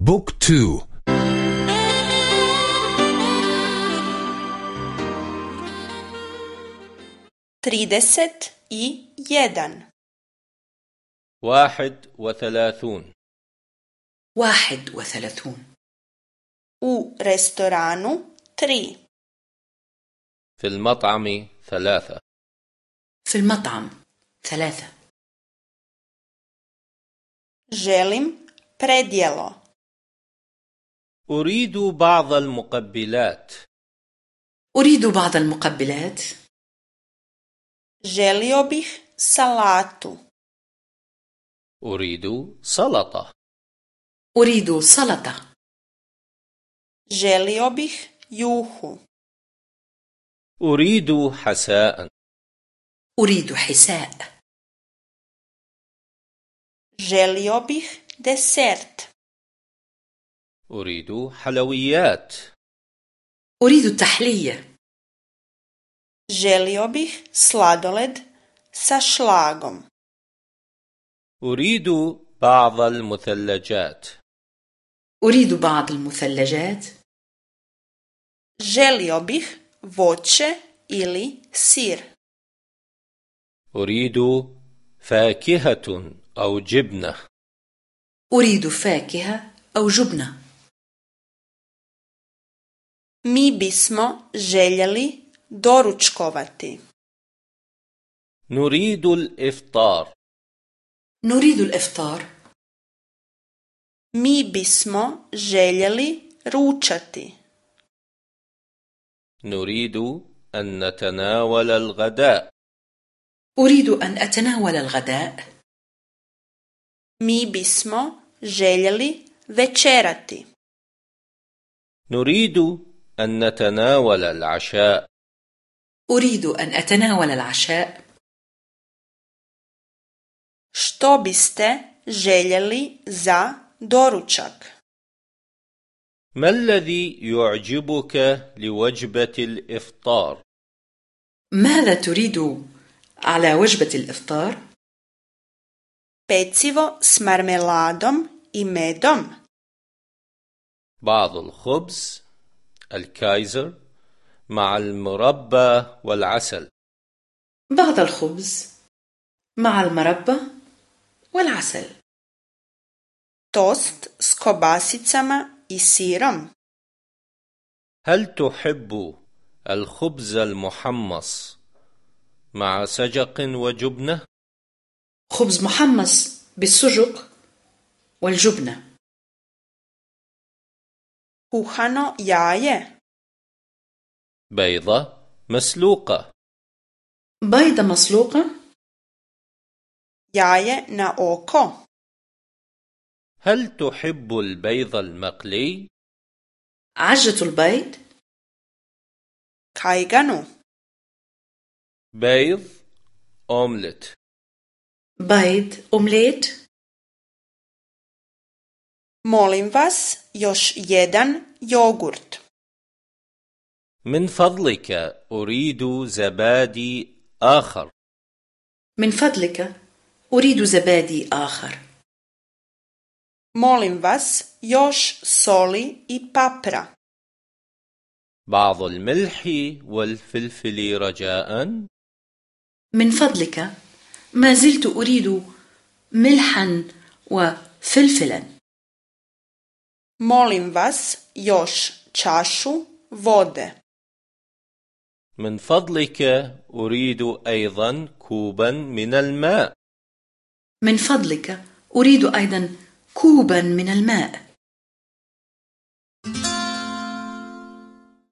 book two. trideset i jedan. واحد وثلاثون. واحد وثلاثون. u restoranu tri في المطعم ثلاثة. في المطعم ثلاثة. želim predjelo أريد بعض المقبلات. أريد بعض المقبلات. Želio bih salatu. أريد سلطة. أريد سلطة. Želio bih juhu. أريد حساء. أريد حساء. Želio bih desert. أريد حلويات. أريد التحلية. Želio bih sladoled sa šlagom. أريد بعض المثلجات. أريد بعض المثلجات. Želio bih voće ili sir. أريد فاكهة أو جبنة. أريد فاكهة أو جبنة. Mi bismo željeli doručkovati نريد الإفطار نريد الإفطار mi bismo željeli ručati نريد أن نتناول الغداء أريد أن أتناول الغداء mi bismo željeli večerati نريد أن نتناول العشاء أريد أن أتناول العشاء Što biste željeli za doručak? ما الذي يعجبك لوجبة الإفطار؟ ماذا تريد على وجبة الإفطار؟ Pecivo s marmeladom i medom? بعض الخبز الكايزر مع المربى والعسل بعض الخبز مع المربى والعسل Tost s kobasicama i sirom? هل تحب الخبز المحمص مع سجق وجبنة؟ خبز محمص بالسجق والجبنة Kuhano jaje? بيضة مسلوقة بيضة مسلوقة Jaje na oko? هل تحب البيض المقلي؟ عجة البيض Kajganu? بيض أومليت بيض أومليت Molim vas, još jedan jogurt. من فضلك أريد زبادي آخر من فضلك أريد زبادي آخر Molim vas, još soli i papra. بعض الملح والفلفل رجاء من فضلك ما زلت أريد ملحا وفلفلا Molim vas, još čašu vode. من فضلك أريد أيضا كوبا من الماء من فضلك أريد أيضا كوبا من الماء